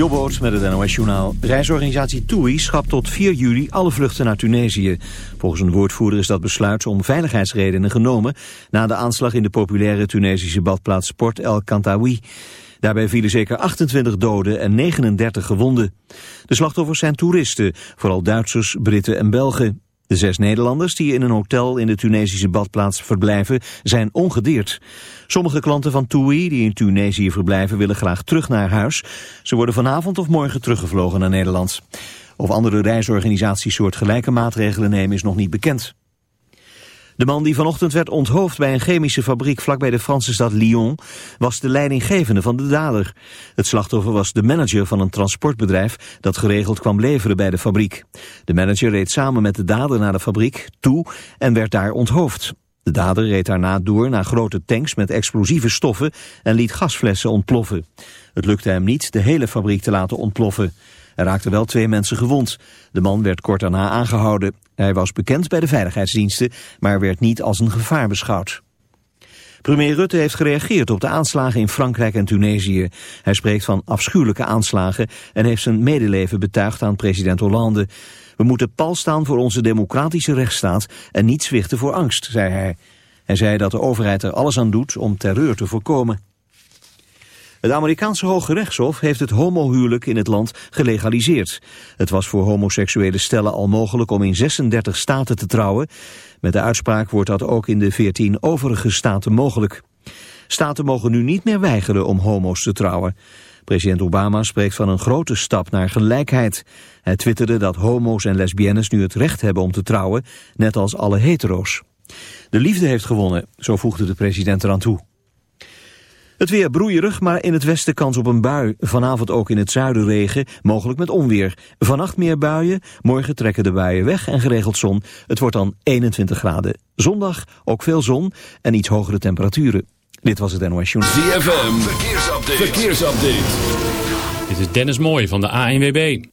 Jobboot met het NOS Journaal. Reisorganisatie TUI schapt tot 4 juli alle vluchten naar Tunesië. Volgens een woordvoerder is dat besluit om veiligheidsredenen genomen... na de aanslag in de populaire Tunesische badplaats Port El Kantaoui. Daarbij vielen zeker 28 doden en 39 gewonden. De slachtoffers zijn toeristen, vooral Duitsers, Britten en Belgen. De zes Nederlanders die in een hotel in de Tunesische badplaats verblijven zijn ongedeerd. Sommige klanten van TUI die in Tunesië verblijven willen graag terug naar huis. Ze worden vanavond of morgen teruggevlogen naar Nederland. Of andere reisorganisaties soortgelijke maatregelen nemen is nog niet bekend. De man die vanochtend werd onthoofd bij een chemische fabriek vlakbij de Franse stad Lyon was de leidinggevende van de dader. Het slachtoffer was de manager van een transportbedrijf dat geregeld kwam leveren bij de fabriek. De manager reed samen met de dader naar de fabriek toe en werd daar onthoofd. De dader reed daarna door naar grote tanks met explosieve stoffen en liet gasflessen ontploffen. Het lukte hem niet de hele fabriek te laten ontploffen. Er raakten wel twee mensen gewond. De man werd kort daarna aangehouden. Hij was bekend bij de veiligheidsdiensten, maar werd niet als een gevaar beschouwd. Premier Rutte heeft gereageerd op de aanslagen in Frankrijk en Tunesië. Hij spreekt van afschuwelijke aanslagen en heeft zijn medeleven betuigd aan president Hollande. We moeten pal staan voor onze democratische rechtsstaat en niet zwichten voor angst, zei hij. Hij zei dat de overheid er alles aan doet om terreur te voorkomen. Het Amerikaanse Hoge Rechtshof heeft het homohuwelijk in het land gelegaliseerd. Het was voor homoseksuele stellen al mogelijk om in 36 staten te trouwen. Met de uitspraak wordt dat ook in de 14 overige staten mogelijk. Staten mogen nu niet meer weigeren om homo's te trouwen. President Obama spreekt van een grote stap naar gelijkheid. Hij twitterde dat homo's en lesbiennes nu het recht hebben om te trouwen, net als alle hetero's. De liefde heeft gewonnen, zo voegde de president eraan toe. Het weer broeierig, maar in het westen kans op een bui. Vanavond ook in het zuiden regen, mogelijk met onweer. Vannacht meer buien, morgen trekken de buien weg en geregeld zon. Het wordt dan 21 graden. Zondag ook veel zon en iets hogere temperaturen. Dit was het NOS Journal. ZFM, verkeersupdate. verkeersupdate. Dit is Dennis Mooij van de ANWB.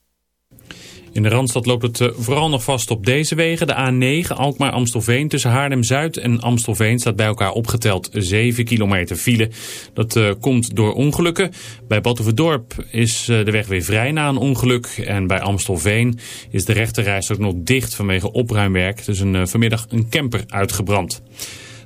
In de Randstad loopt het eh, vooral nog vast op deze wegen. De A9 Alkmaar-Amstelveen tussen Haarlem-Zuid en Amstelveen staat bij elkaar opgeteld 7 kilometer file. Dat uh, komt door ongelukken. Bij Batuverdorp is uh, de weg weer vrij na een ongeluk. En bij Amstelveen is de rechterreis ook nog dicht vanwege opruimwerk. Dus een, vanmiddag een camper uitgebrand.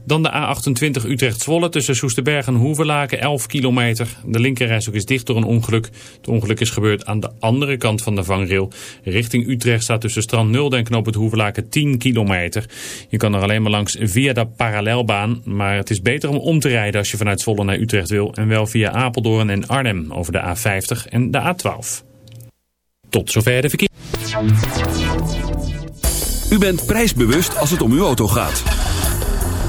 Dan de A28 Utrecht-Zwolle tussen Soesterberg en Hoeverlaken, 11 kilometer. De linkerrijstok is dicht door een ongeluk. Het ongeluk is gebeurd aan de andere kant van de vangrail. Richting Utrecht staat tussen Strand Nulde en Knoop het Hoeverlaken 10 kilometer. Je kan er alleen maar langs via de parallelbaan. Maar het is beter om om te rijden als je vanuit Zwolle naar Utrecht wil. En wel via Apeldoorn en Arnhem over de A50 en de A12. Tot zover de verkeer. U bent prijsbewust als het om uw auto gaat.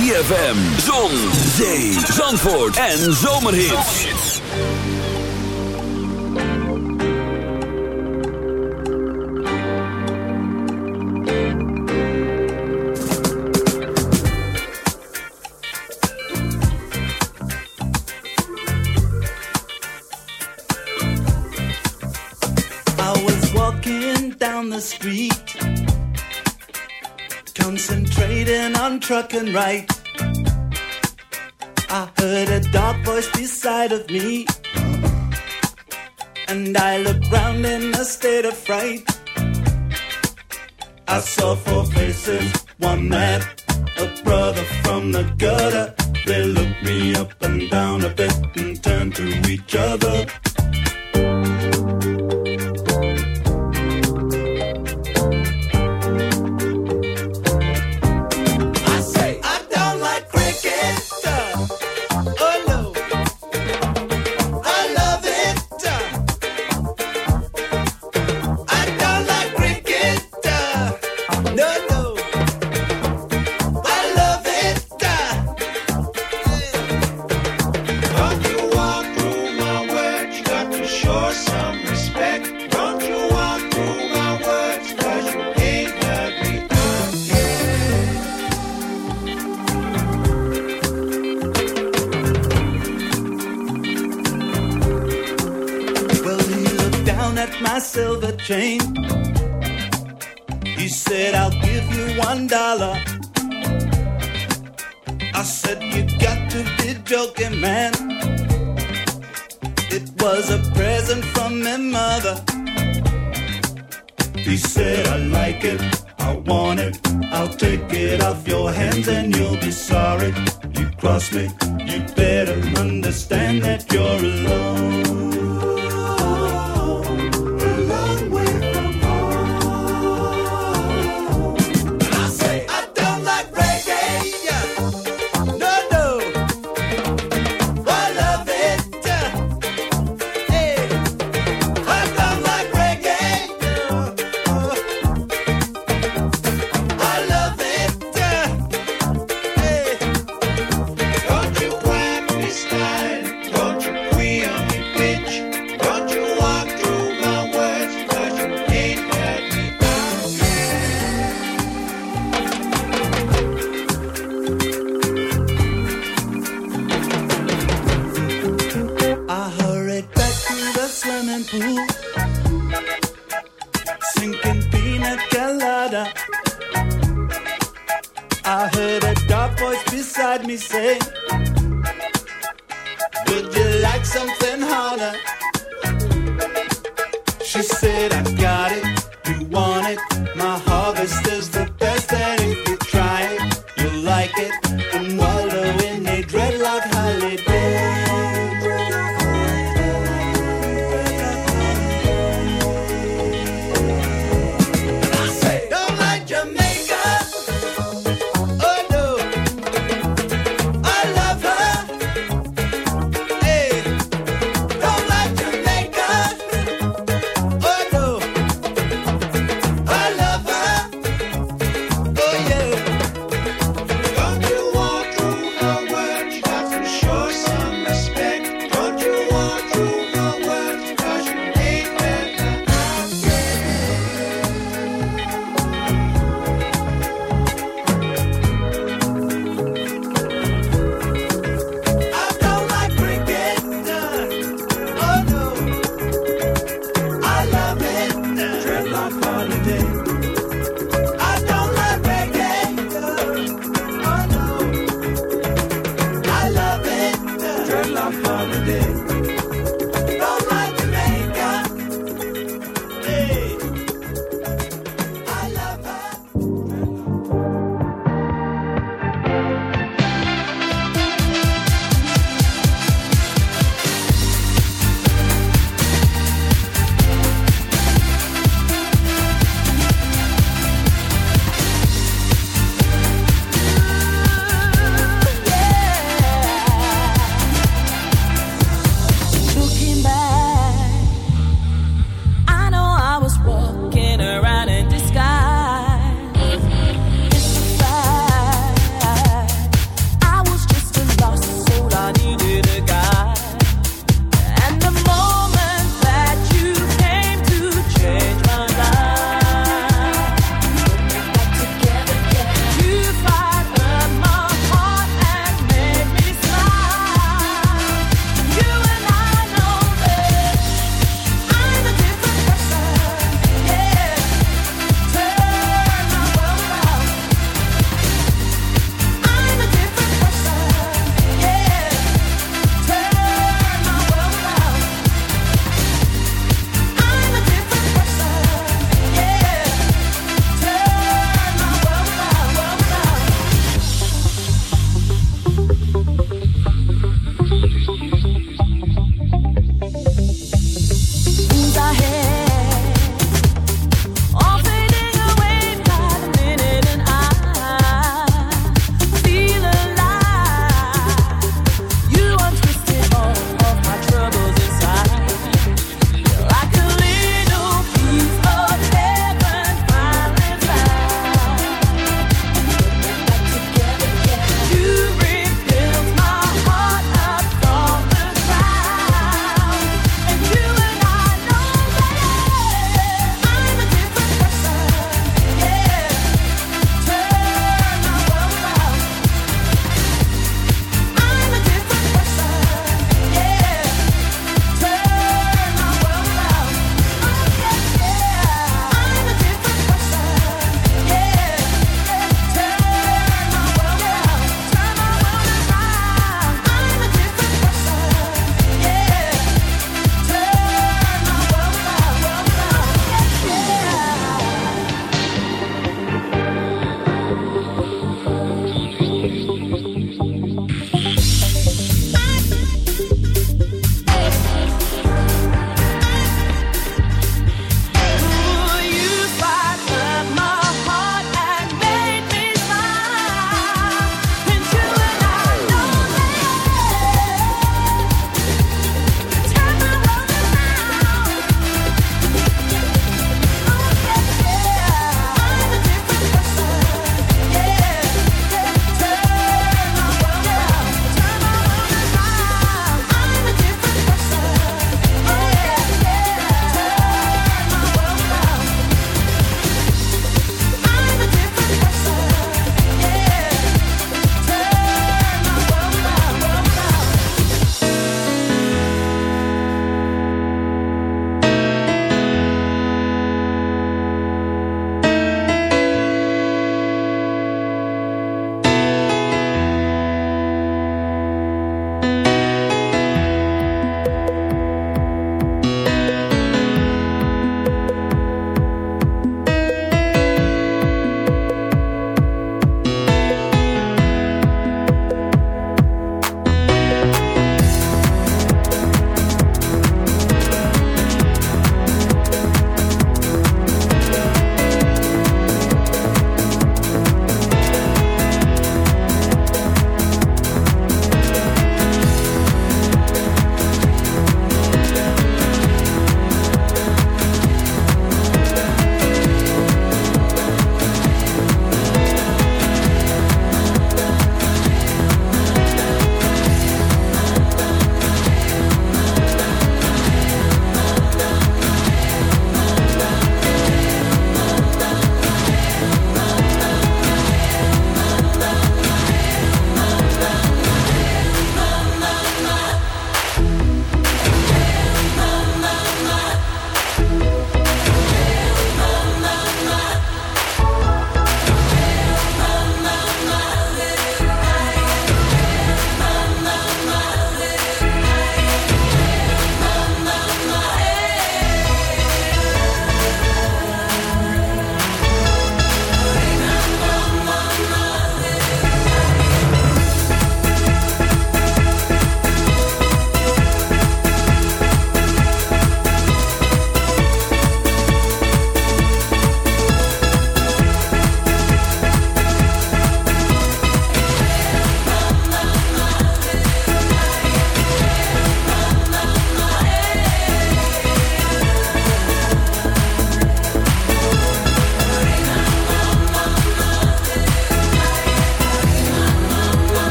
IFM, Zon, Zee, Zandvoort en Zomerhits. right. I heard a dark voice beside of me. me. China.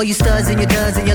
All you studs and your duds and your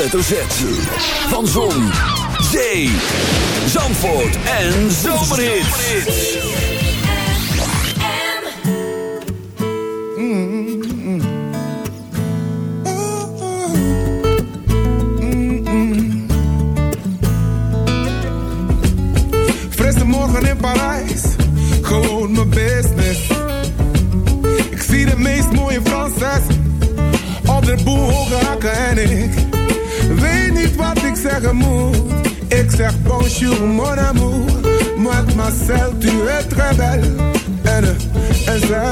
hoofdletter Z.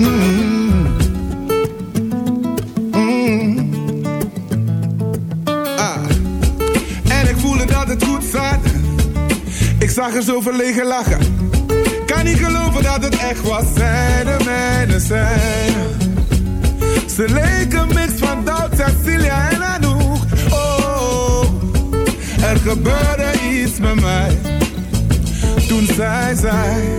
Mm. Mm. Ah. En ik voelde dat het goed zat. Ik zag er zo verlegen lachen. Kan niet geloven dat het echt was. Zij de mijne zijn. Ze leken mix van Doubt, Cecilia en Anouk. Oh, er gebeurde iets met mij. Toen zij zei,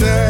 Je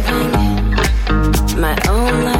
living my own life.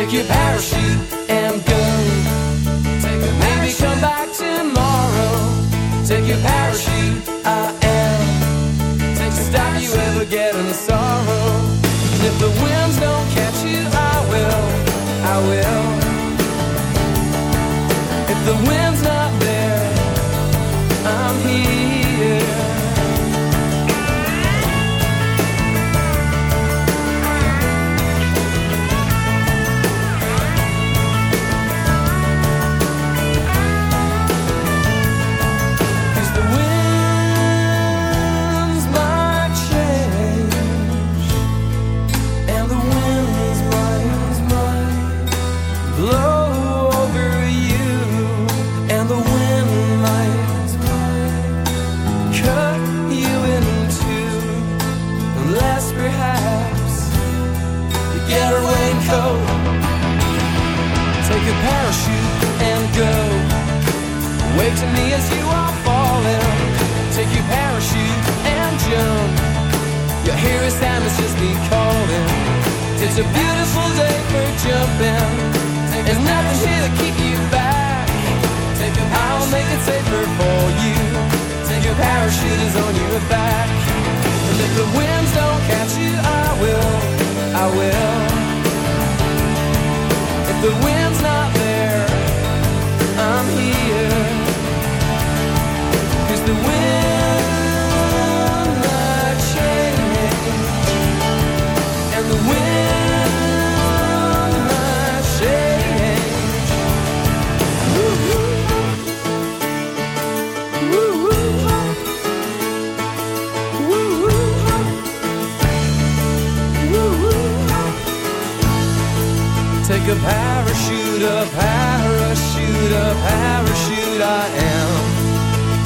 Take your parachute and go. Take a Maybe come back tomorrow. Take your parachute. I am. Take to stop you ever getting sorrow. And to me as you are falling. Take your parachute and jump. You hear his Samus just be calling. It's a beautiful day for jumping. There's nothing here to keep you back. I'll make it safer for you. Your parachute is on your back. And if the winds don't catch you, I will. I will. If the wind's not there, I'm here. A parachute, a parachute, a parachute I am.